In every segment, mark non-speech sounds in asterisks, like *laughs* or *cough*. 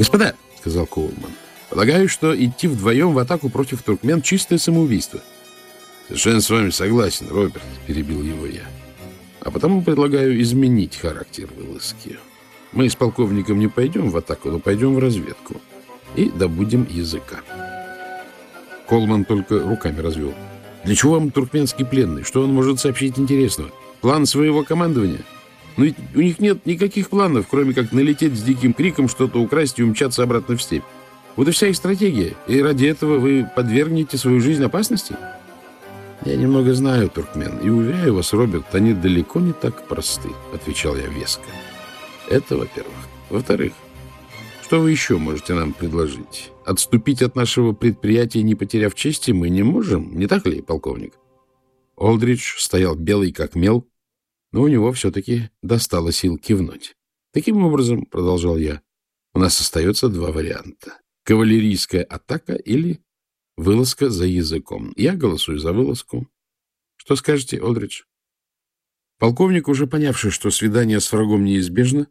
Господа, — сказал Коулман, — полагаю, что идти вдвоем в атаку против туркмен — чистое самоубийство. — Совершенно с вами согласен, Роберт, — перебил его я. А потому предлагаю изменить характер вылазки. Мы с полковником не пойдем в атаку, но пойдем в разведку и добудем языка. Колман только руками развел. Для чего вам туркменский пленный? Что он может сообщить интересного? План своего командования? Но ведь у них нет никаких планов, кроме как налететь с диким криком, что-то украсть и умчаться обратно в степь. Вот и вся их стратегия. И ради этого вы подвергнете свою жизнь опасности? Я немного знаю туркмен, и уверяю вас, Роберт, они далеко не так просты, — отвечал я веско. Это, во-первых. Во-вторых, что вы еще можете нам предложить? Отступить от нашего предприятия, не потеряв чести, мы не можем, не так ли, полковник? Олдридж стоял белый как мел, но у него все-таки достало сил кивнуть. Таким образом, — продолжал я, — у нас остается два варианта. Кавалерийская атака или вылазка за языком. Я голосую за вылазку. Что скажете, Олдридж? Полковник, уже понявший, что свидание с врагом неизбежно,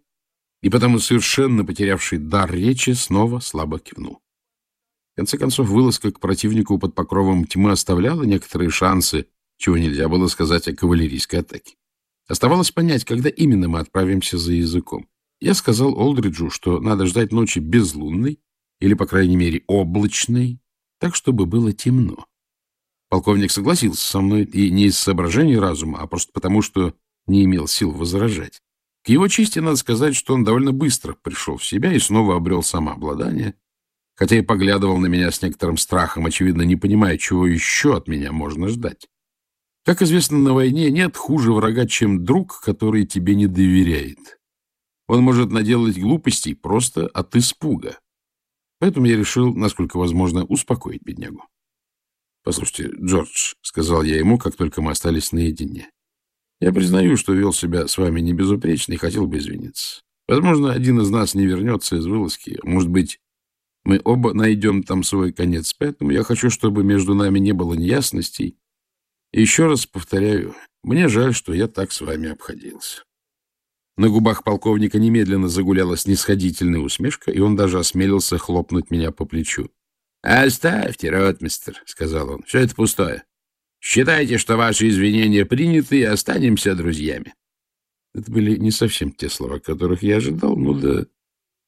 и потому совершенно потерявший дар речи, снова слабо кивнул. В конце концов, вылазка к противнику под покровом тьмы оставляла некоторые шансы, чего нельзя было сказать о кавалерийской атаке. Оставалось понять, когда именно мы отправимся за языком. Я сказал Олдриджу, что надо ждать ночи безлунной, или, по крайней мере, облачной, так, чтобы было темно. Полковник согласился со мной и не из соображений разума, а просто потому, что не имел сил возражать. К его чести надо сказать, что он довольно быстро пришел в себя и снова обрел самообладание, хотя и поглядывал на меня с некоторым страхом, очевидно, не понимая, чего еще от меня можно ждать. Как известно, на войне нет хуже врага, чем друг, который тебе не доверяет. Он может наделать глупостей просто от испуга. Поэтому я решил, насколько возможно, успокоить беднягу. — Послушайте, Джордж, — сказал я ему, как только мы остались наедине, — я признаю, что вел себя с вами не безупречно и хотел бы извиниться. Возможно, один из нас не вернется из вылазки. Может быть, мы оба найдем там свой конец. Поэтому я хочу, чтобы между нами не было неясностей еще раз повторяю, мне жаль, что я так с вами обходился. На губах полковника немедленно загуляла снисходительная усмешка, и он даже осмелился хлопнуть меня по плечу. — Оставьте, ротмистер, — сказал он, — все это пустое. Считайте, что ваши извинения приняты, и останемся друзьями. Это были не совсем те слова, которых я ожидал, но да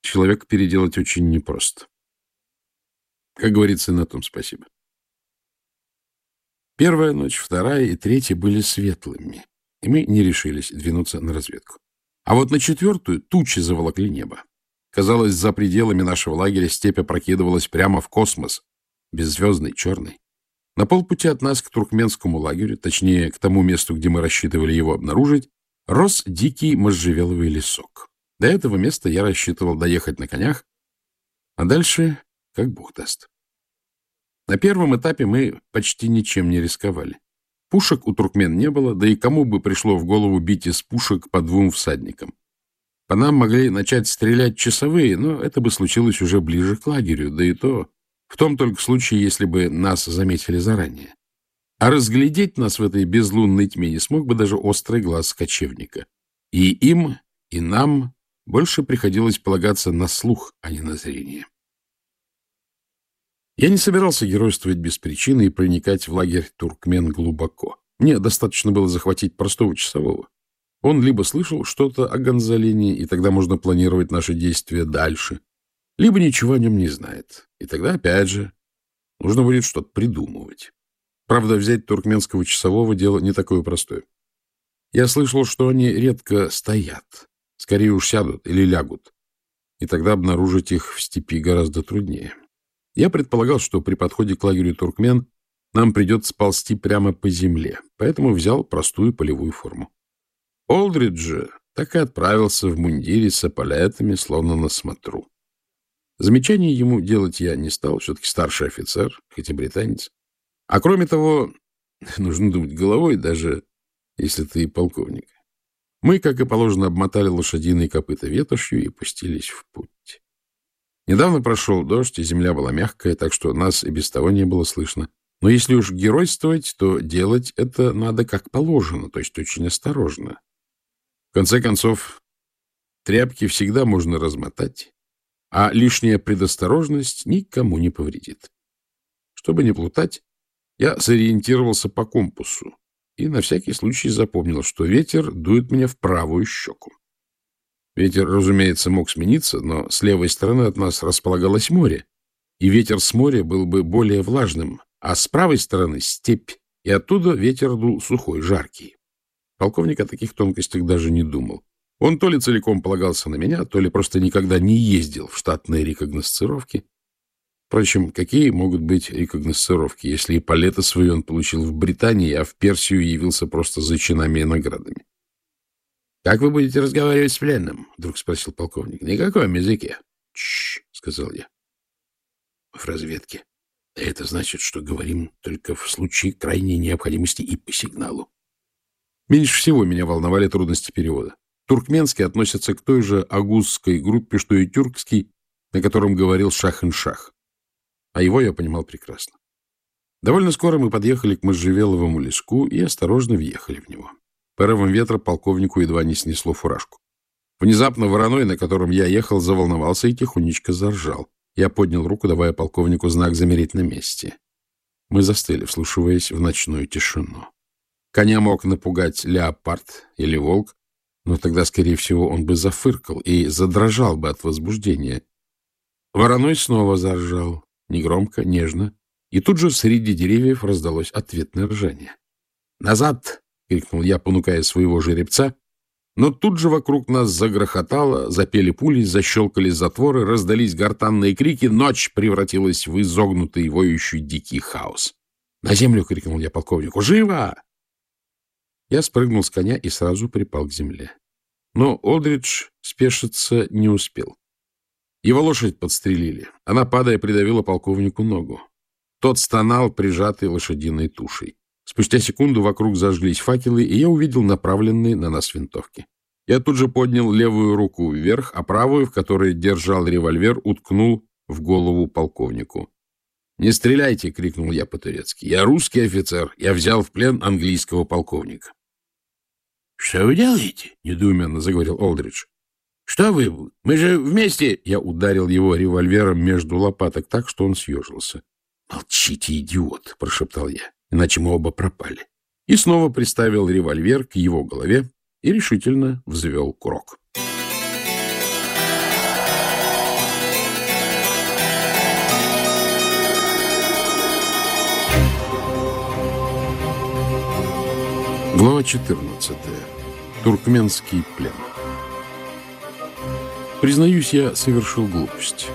человека переделать очень непросто. Как говорится, на том спасибо. Первая ночь, вторая и третья были светлыми, и мы не решились двинуться на разведку. А вот на четвертую тучи заволокли небо. Казалось, за пределами нашего лагеря степь опрокидывалась прямо в космос, беззвездный, черный. На полпути от нас к туркменскому лагерю, точнее, к тому месту, где мы рассчитывали его обнаружить, рос дикий можжевеловый лесок. До этого места я рассчитывал доехать на конях, а дальше как бог даст. На первом этапе мы почти ничем не рисковали. Пушек у туркмен не было, да и кому бы пришло в голову бить из пушек по двум всадникам. По нам могли начать стрелять часовые, но это бы случилось уже ближе к лагерю, да и то в том только случае, если бы нас заметили заранее. А разглядеть нас в этой безлунной тьме не смог бы даже острый глаз кочевника. И им, и нам больше приходилось полагаться на слух, а не на зрение. Я не собирался геройствовать без причины и проникать в лагерь туркмен глубоко. Мне достаточно было захватить простого часового. Он либо слышал что-то о Гонзалине, и тогда можно планировать наши действия дальше, либо ничего о нем не знает. И тогда, опять же, нужно будет что-то придумывать. Правда, взять туркменского часового дело не такое простое. Я слышал, что они редко стоят, скорее уж сядут или лягут, и тогда обнаружить их в степи гораздо труднее. Я предполагал, что при подходе к лагерю туркмен нам придется ползти прямо по земле, поэтому взял простую полевую форму. Олдридж же так и отправился в мундире с эполетами, словно на смотру. Замечаний ему делать я не стал, все-таки старший офицер, хоть и британец. А кроме того, *laughs* нужно думать головой, даже если ты полковник. Мы, как и положено, обмотали лошадиные копыта ветошью и пустились в путь. Недавно прошел дождь, и земля была мягкая, так что нас и без того не было слышно. Но если уж геройствовать, то делать это надо как положено, то есть очень осторожно. В конце концов, тряпки всегда можно размотать, а лишняя предосторожность никому не повредит. Чтобы не плутать, я сориентировался по компасу и на всякий случай запомнил, что ветер дует мне в правую щеку. Ветер, разумеется, мог смениться, но с левой стороны от нас располагалось море, и ветер с моря был бы более влажным, а с правой стороны — степь, и оттуда ветер дул сухой, жаркий. Полковник о таких тонкостях даже не думал. Он то ли целиком полагался на меня, то ли просто никогда не ездил в штатные рекогносцировки. Впрочем, какие могут быть рекогносцировки, если и палеты свои он получил в Британии, а в Персию явился просто за чинами и наградами? — Как вы будете разговаривать с пленным? — вдруг спросил полковник. — Никаком языке. — Чш, — сказал я. — В разведке. Это значит, что говорим только в случае крайней необходимости и по сигналу. Меньше всего меня волновали трудности перевода. Туркменский относится к той же агузской группе, что и тюркский, на котором говорил шах-ин-шах. А его я понимал прекрасно. Довольно скоро мы подъехали к можжевеловому леску и осторожно въехали в него. Порывом ветра полковнику едва не снесло фуражку. Внезапно вороной, на котором я ехал, заволновался и тихонечко заржал. Я поднял руку, давая полковнику знак замереть на месте. Мы застыли, вслушиваясь в ночную тишину. Коня мог напугать леопард или волк, но тогда, скорее всего, он бы зафыркал и задрожал бы от возбуждения. Вороной снова заржал, негромко, нежно, и тут же среди деревьев раздалось ответное ржание. «Назад!» — крикнул я, понукая своего жеребца, но тут же вокруг нас загрохотало, запели пули, защелкали затворы, раздались гортанные крики, ночь превратилась в изогнутый, воющий дикий хаос. «На землю!» — крикнул я полковнику. «Живо!» Я спрыгнул с коня и сразу припал к земле. Но Олдридж спешиться не успел. Его лошадь подстрелили. Она, падая, придавила полковнику ногу. Тот стонал, прижатый лошадиной тушей. Спустя секунду вокруг зажглись факелы, и я увидел направленные на нас винтовки. Я тут же поднял левую руку вверх, а правую, в которой держал револьвер, уткнул в голову полковнику. «Не стреляйте!» — крикнул я по-турецки. «Я русский офицер. Я взял в плен английского полковника». «Что вы делаете?» — недоуменно заговорил Олдридж. «Что вы? Мы же вместе...» Я ударил его револьвером между лопаток так, что он съежился. «Молчите, идиот!» — прошептал я иначе мы оба пропали. И снова приставил револьвер к его голове и решительно взвел курок. Глава 14. Туркменский плен. Признаюсь, я совершил глупость.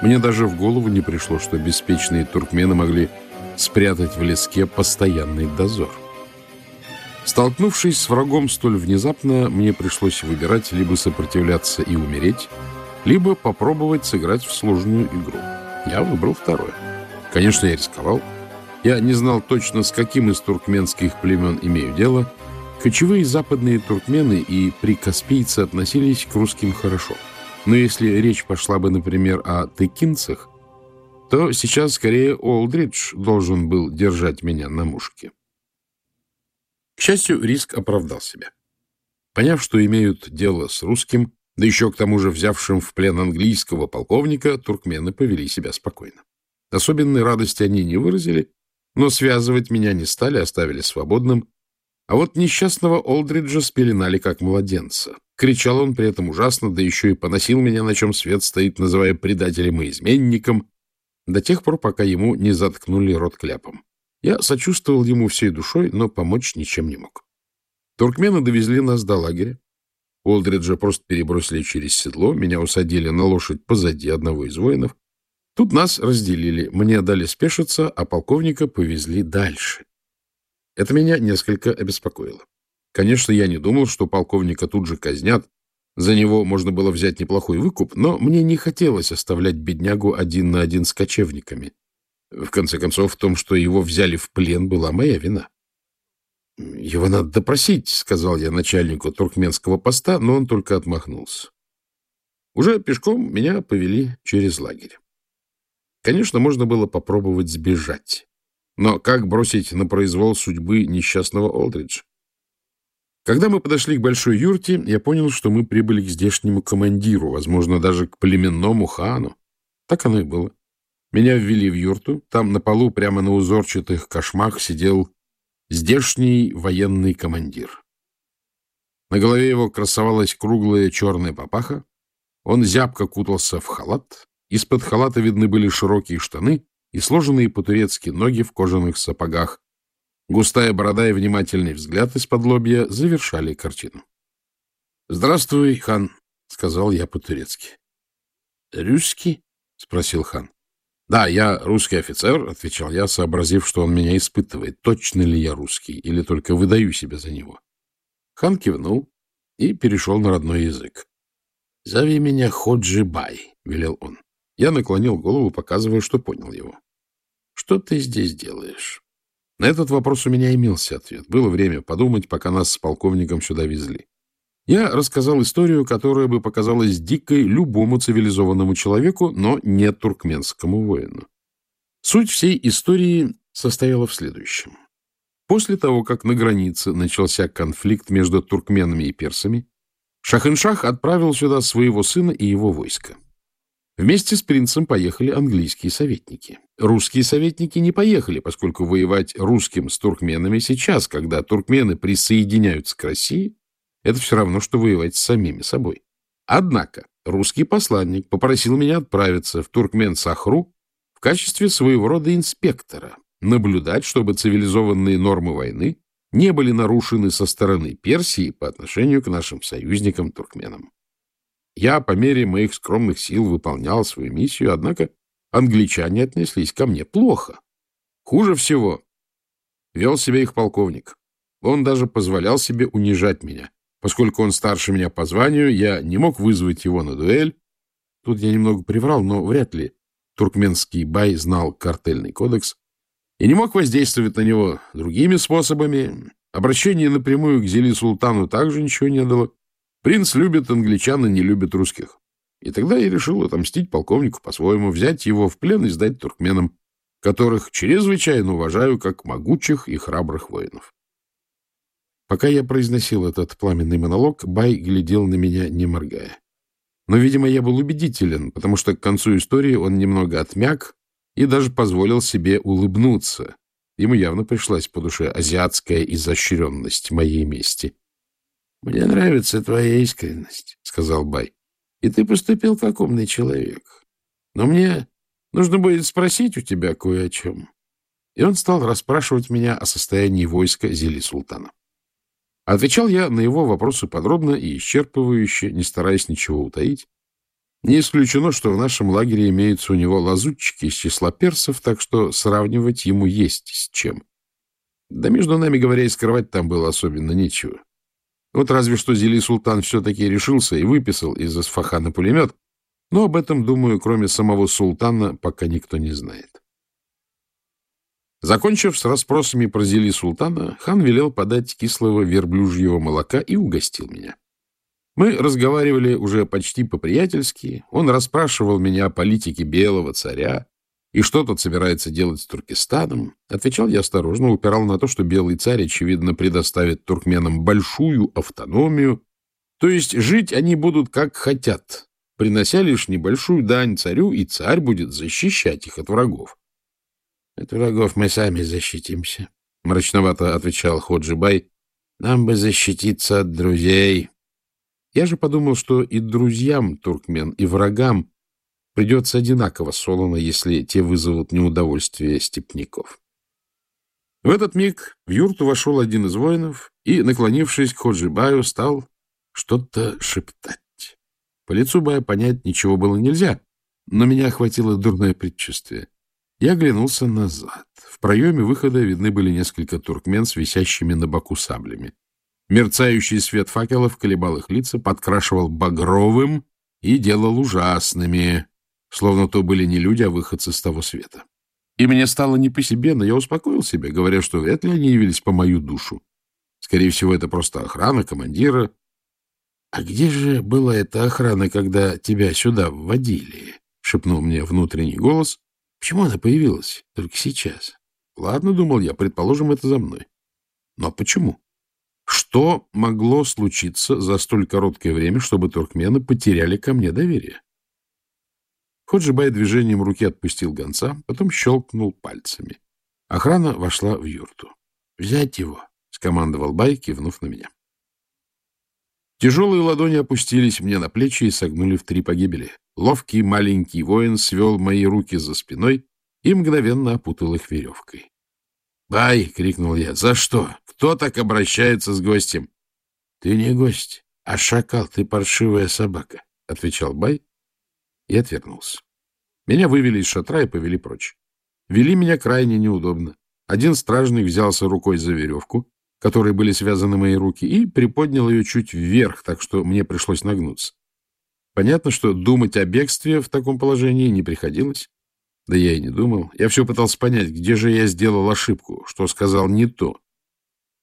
Мне даже в голову не пришло, что беспечные туркмены могли спрятать в леске постоянный дозор. Столкнувшись с врагом столь внезапно, мне пришлось выбирать либо сопротивляться и умереть, либо попробовать сыграть в сложную игру. Я выбрал второе. Конечно, я рисковал. Я не знал точно, с каким из туркменских племен имею дело. Кочевые западные туркмены и прикаспийцы относились к русским хорошо. Но если речь пошла бы, например, о тыкинцах, то сейчас скорее Олдридж должен был держать меня на мушке. К счастью, риск оправдал себя. Поняв, что имеют дело с русским, да еще к тому же взявшим в плен английского полковника, туркмены повели себя спокойно. Особенной радости они не выразили, но связывать меня не стали, оставили свободным. А вот несчастного Олдриджа спеленали как младенца. Кричал он при этом ужасно, да еще и поносил меня, на чем свет стоит, называя предателем и изменником, до тех пор, пока ему не заткнули рот кляпом. Я сочувствовал ему всей душой, но помочь ничем не мог. Туркмены довезли нас до лагеря. Олдриджа просто перебросили через седло, меня усадили на лошадь позади одного из воинов. Тут нас разделили, мне дали спешиться, а полковника повезли дальше. Это меня несколько обеспокоило. Конечно, я не думал, что полковника тут же казнят, за него можно было взять неплохой выкуп, но мне не хотелось оставлять беднягу один на один с кочевниками. В конце концов, в том, что его взяли в плен, была моя вина. — Его надо допросить, — сказал я начальнику туркменского поста, но он только отмахнулся. Уже пешком меня повели через лагерь. Конечно, можно было попробовать сбежать. Но как бросить на произвол судьбы несчастного Олдриджа? Когда мы подошли к большой юрте, я понял, что мы прибыли к здешнему командиру, возможно, даже к племенному хану. Так оно и было. Меня ввели в юрту. Там на полу, прямо на узорчатых кошмах, сидел здешний военный командир. На голове его красовалась круглая черная папаха. Он зябко кутался в халат. Из-под халата видны были широкие штаны и сложенные по-турецки ноги в кожаных сапогах, Густая борода и внимательный взгляд из-под лобья завершали картину. — Здравствуй, хан, — сказал я по-турецки. — Русский? — спросил хан. — Да, я русский офицер, — отвечал я, сообразив, что он меня испытывает, точно ли я русский или только выдаю себя за него. Хан кивнул и перешел на родной язык. — Зови меня Ходжибай, — велел он. Я наклонил голову, показывая, что понял его. — Что ты здесь делаешь? На этот вопрос у меня имелся ответ. Было время подумать, пока нас с полковником сюда везли. Я рассказал историю, которая бы показалась дикой любому цивилизованному человеку, но не туркменскому воину. Суть всей истории состояла в следующем. После того, как на границе начался конфликт между туркменами и персами, Шахиншах отправил сюда своего сына и его войско. Вместе с принцем поехали английские советники. Русские советники не поехали, поскольку воевать русским с туркменами сейчас, когда туркмены присоединяются к России, это все равно, что воевать с самими собой. Однако русский посланник попросил меня отправиться в Туркмен-Сахру в качестве своего рода инспектора, наблюдать, чтобы цивилизованные нормы войны не были нарушены со стороны Персии по отношению к нашим союзникам-туркменам. Я по мере моих скромных сил выполнял свою миссию, однако англичане отнеслись ко мне плохо. Хуже всего вел себя их полковник. Он даже позволял себе унижать меня. Поскольку он старше меня по званию, я не мог вызвать его на дуэль. Тут я немного приврал, но вряд ли туркменский бай знал картельный кодекс и не мог воздействовать на него другими способами. Обращение напрямую к Зели Султану также ничего не дало. Принц любит англичан и не любит русских. И тогда я решил отомстить полковнику по-своему, взять его в плен и сдать туркменам, которых чрезвычайно уважаю как могучих и храбрых воинов. Пока я произносил этот пламенный монолог, Бай глядел на меня, не моргая. Но, видимо, я был убедителен, потому что к концу истории он немного отмяк и даже позволил себе улыбнуться. Ему явно пришлась по душе азиатская изощренность моей мести. — Мне нравится твоя искренность, — сказал Бай. — И ты поступил как умный человек. Но мне нужно будет спросить у тебя кое о чем. И он стал расспрашивать меня о состоянии войска Зели Султана. Отвечал я на его вопросы подробно и исчерпывающе, не стараясь ничего утаить. Не исключено, что в нашем лагере имеются у него лазутчики из числа персов, так что сравнивать ему есть с чем. Да между нами говоря, и скрывать там было особенно нечего. Вот разве что Зели Султан все-таки решился и выписал из Асфахана пулемет, но об этом, думаю, кроме самого султана, пока никто не знает. Закончив с расспросами про Зели Султана, хан велел подать кислого верблюжьего молока и угостил меня. Мы разговаривали уже почти по-приятельски. Он расспрашивал меня о политике белого царя, и что тот собирается делать с Туркестаном? Отвечал я осторожно, упирал на то, что белый царь, очевидно, предоставит туркменам большую автономию, то есть жить они будут как хотят, принося лишь небольшую дань царю, и царь будет защищать их от врагов. — От врагов мы сами защитимся, — мрачновато отвечал Ходжибай. — Нам бы защититься от друзей. Я же подумал, что и друзьям туркмен, и врагам придется одинаково солоно, если те вызовут неудовольствие степняков. В этот миг в юрту вошел один из воинов и, наклонившись к Ходжибаю, стал что-то шептать. По лицу Бая понять ничего было нельзя, но меня охватило дурное предчувствие. Я оглянулся назад. В проеме выхода видны были несколько туркмен с висящими на боку саблями. Мерцающий свет факелов колебал их лица, подкрашивал багровым и делал ужасными словно то были не люди, а выходцы с того света. И мне стало не по себе, но я успокоил себя, говоря, что вряд ли они явились по мою душу. Скорее всего, это просто охрана командира. — А где же была эта охрана, когда тебя сюда вводили? — шепнул мне внутренний голос. — Почему она появилась только сейчас? — Ладно, — думал я, — предположим, это за мной. Но почему? Что могло случиться за столь короткое время, чтобы туркмены потеряли ко мне доверие? Ходжибай движением руки отпустил гонца, потом щелкнул пальцами. Охрана вошла в юрту. — Взять его, — скомандовал Бай, кивнув на меня. Тяжелые ладони опустились мне на плечи и согнули в три погибели. Ловкий маленький воин свел мои руки за спиной и мгновенно опутал их веревкой. «Бай!» — крикнул я. «За что? Кто так обращается с гостем?» «Ты не гость, а шакал, ты паршивая собака», — отвечал Бай и отвернулся. Меня вывели из шатра и повели прочь. Вели меня крайне неудобно. Один стражник взялся рукой за веревку, которой были связаны мои руки, и приподнял ее чуть вверх, так что мне пришлось нагнуться. Понятно, что думать о бегстве в таком положении не приходилось. Да я и не думал. Я все пытался понять, где же я сделал ошибку, что сказал не то.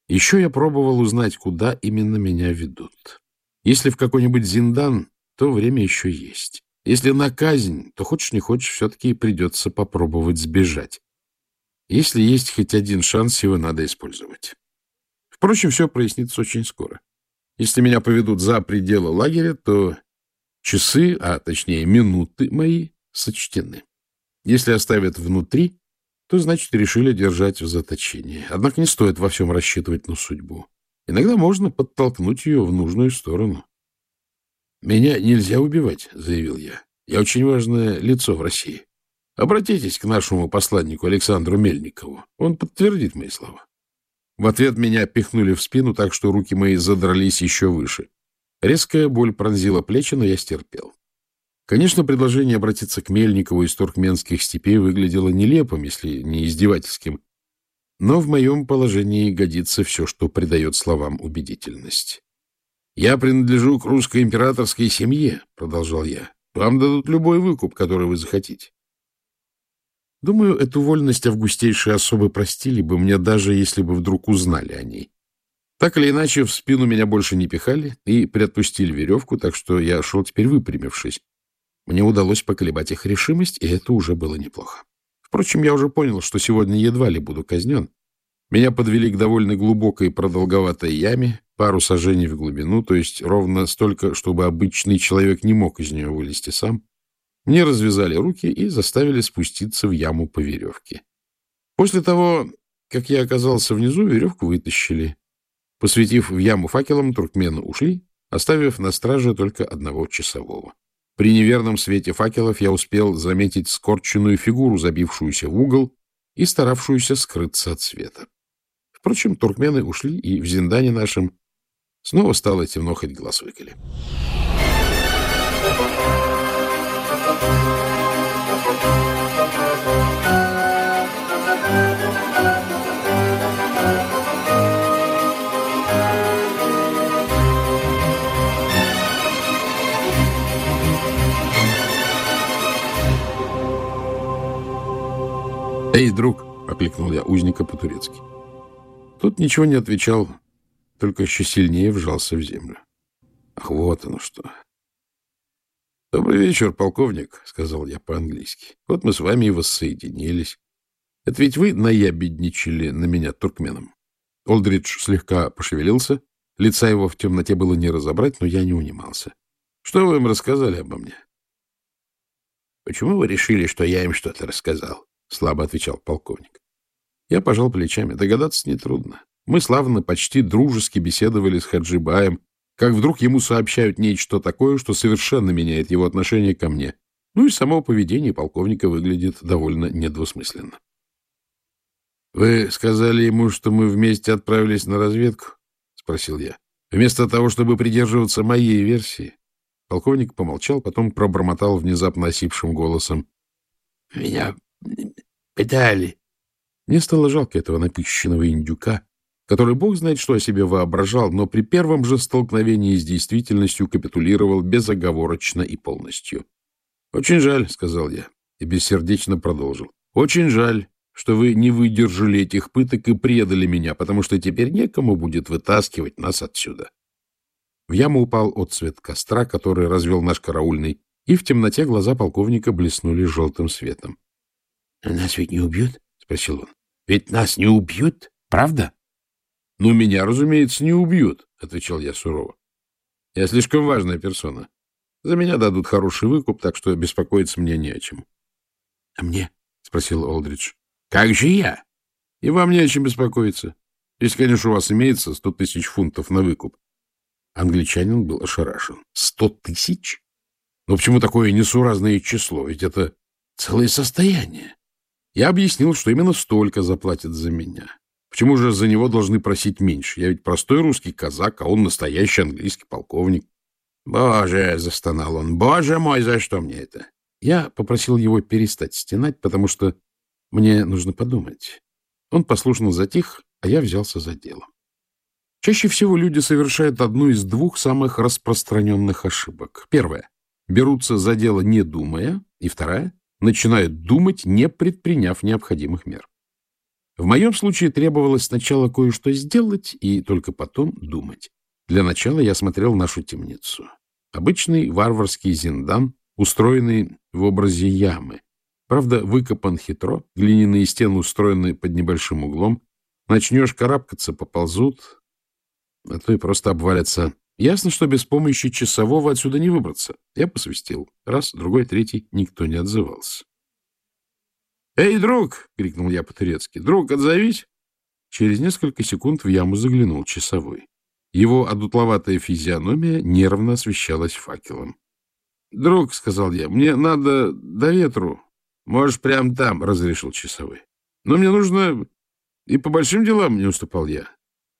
Еще я пробовал узнать, куда именно меня ведут. Если в какой-нибудь Зиндан, то время еще есть. Если на казнь, то хочешь не хочешь, все-таки придется попробовать сбежать. Если есть хоть один шанс, его надо использовать. Впрочем, все прояснится очень скоро. Если меня поведут за пределы лагеря, то часы, а точнее минуты мои, сочтены. Если оставят внутри, то, значит, решили держать в заточении. Однако не стоит во всем рассчитывать на судьбу. Иногда можно подтолкнуть ее в нужную сторону. — Меня нельзя убивать, — заявил я. — Я очень важное лицо в России. Обратитесь к нашему посланнику Александру Мельникову. Он подтвердит мои слова. В ответ меня пихнули в спину, так что руки мои задрались еще выше. Резкая боль пронзила плечи, но я стерпел. Конечно, предложение обратиться к Мельникову из туркменских степей выглядело нелепым, если не издевательским. Но в моем положении годится все, что придает словам убедительность. «Я принадлежу к русской императорской семье», — продолжал я. «Вам дадут любой выкуп, который вы захотите». Думаю, эту вольность августейшие особы простили бы мне, даже если бы вдруг узнали о ней. Так или иначе, в спину меня больше не пихали и приотпустили веревку, так что я шел теперь выпрямившись. Мне удалось поколебать их решимость, и это уже было неплохо. Впрочем, я уже понял, что сегодня едва ли буду казнен. Меня подвели к довольно глубокой продолговатой яме, пару сажений в глубину, то есть ровно столько, чтобы обычный человек не мог из нее вылезти сам. Мне развязали руки и заставили спуститься в яму по веревке. После того, как я оказался внизу, веревку вытащили. Посветив в яму факелом, туркмены ушли, оставив на страже только одного часового. При неверном свете факелов я успел заметить скорченную фигуру, забившуюся в угол и старавшуюся скрыться от света. Впрочем, туркмены ушли, и в Зиндане нашем снова стало темно, хоть глаз выколи. «Эй, друг!» — окликнул я узника по-турецки. Тут ничего не отвечал, только еще сильнее вжался в землю. Ах, вот оно что. «Добрый вечер, полковник», — сказал я по-английски. «Вот мы с вами и воссоединились. Это ведь вы наябедничали на меня туркменом?» Олдридж слегка пошевелился. Лица его в темноте было не разобрать, но я не унимался. «Что вы им рассказали обо мне?» «Почему вы решили, что я им что-то рассказал?» — слабо отвечал полковник. Я пожал плечами. Догадаться нетрудно. Мы славно, почти дружески беседовали с Хаджибаем, как вдруг ему сообщают нечто такое, что совершенно меняет его отношение ко мне. Ну и само поведение полковника выглядит довольно недвусмысленно. — Вы сказали ему, что мы вместе отправились на разведку? — спросил я. — Вместо того, чтобы придерживаться моей версии. Полковник помолчал, потом пробормотал внезапно осипшим голосом. — Меня Педали. Мне стало жалко этого напыщенного индюка, который бог знает, что о себе воображал, но при первом же столкновении с действительностью капитулировал безоговорочно и полностью. — Очень жаль, — сказал я, и бессердечно продолжил. — Очень жаль, что вы не выдержали этих пыток и предали меня, потому что теперь некому будет вытаскивать нас отсюда. В яму упал отцвет костра, который развел наш караульный, и в темноте глаза полковника блеснули желтым светом. — Нас ведь не убьют? — спросил он. — Ведь нас не убьют, правда? — Ну, меня, разумеется, не убьют, — отвечал я сурово. — Я слишком важная персона. За меня дадут хороший выкуп, так что беспокоиться мне не о чем. — А мне? — спросил Олдридж. — Как же я? И вам не о чем беспокоиться. Если, конечно, у вас имеется сто тысяч фунтов на выкуп. Англичанин был ошарашен. Сто тысяч? Но почему такое несуразное число? Ведь это целое состояние. Я объяснил, что именно столько заплатят за меня. Почему же за него должны просить меньше? Я ведь простой русский казак, а он настоящий английский полковник. «Боже!» — застонал он. «Боже мой, за что мне это?» Я попросил его перестать стенать, потому что мне нужно подумать. Он послушно затих, а я взялся за дело. Чаще всего люди совершают одну из двух самых распространенных ошибок. Первая — берутся за дело не думая, и вторая — начинают думать, не предприняв необходимых мер. В моем случае требовалось сначала кое-что сделать и только потом думать. Для начала я смотрел нашу темницу. Обычный варварский зиндан, устроенный в образе ямы. Правда, выкопан хитро, глиняные стены устроены под небольшим углом. Начнешь карабкаться, поползут, а то и просто обвалятся. Ясно, что без помощи часового отсюда не выбраться. Я посвистел. Раз, другой, третий. Никто не отзывался. «Эй, друг!» — крикнул я по-турецки. «Друг, отзовись!» Через несколько секунд в яму заглянул часовой. Его одутловатая физиономия нервно освещалась факелом. «Друг», — сказал я, — «мне надо до ветру». «Можешь прямо там», — разрешил часовой. «Но мне нужно... И по большим делам не уступал я.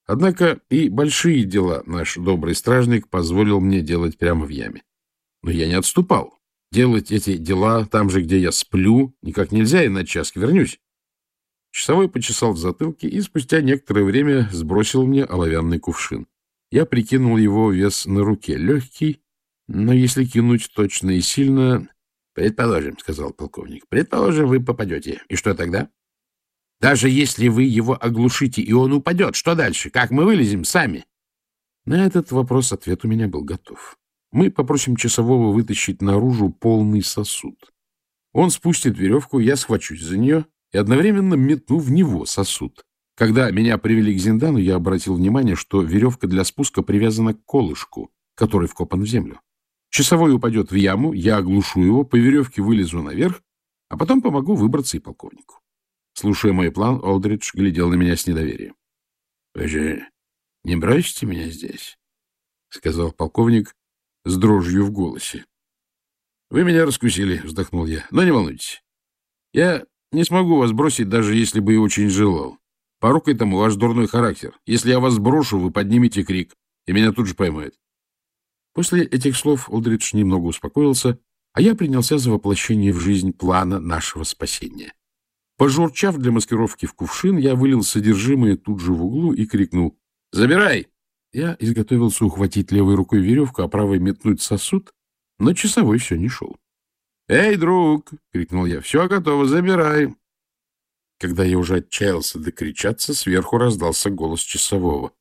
Однако и большие дела наш добрый стражник позволил мне делать прямо в яме. Но я не отступал. Делать эти дела там же, где я сплю, никак нельзя, иначе час вернусь. Часовой почесал в затылке и спустя некоторое время сбросил мне оловянный кувшин. Я прикинул его вес на руке. Легкий, но если кинуть точно и сильно... — Предположим, — сказал полковник, — предположим, вы попадете. И что тогда? Даже если вы его оглушите, и он упадет, что дальше? Как мы вылезем сами? На этот вопрос ответ у меня был готов. Мы попросим часового вытащить наружу полный сосуд. Он спустит веревку, я схвачусь за нее и одновременно метну в него сосуд. Когда меня привели к Зиндану, я обратил внимание, что веревка для спуска привязана к колышку, который вкопан в землю. Часовой упадет в яму, я оглушу его, по веревке вылезу наверх, а потом помогу выбраться и полковнику. Слушая мой план, Олдридж глядел на меня с недоверием. — Вы же не бросите меня здесь? — сказал полковник, с дрожью в голосе. — Вы меня раскусили, — вздохнул я. — Но не волнуйтесь. Я не смогу вас бросить, даже если бы и очень желал. Порукой тому ваш дурной характер. Если я вас брошу, вы поднимете крик, и меня тут же поймают. После этих слов Олдридж немного успокоился, а я принялся за воплощение в жизнь плана нашего спасения. Пожурчав для маскировки в кувшин, я вылил содержимое тут же в углу и крикнул «Забирай!» Я изготовился ухватить левой рукой веревку, а правой метнуть сосуд, но часовой все не шел. «Эй, друг!» — крикнул я. «Все готово, забирай!» Когда я уже отчаялся докричаться, сверху раздался голос часового.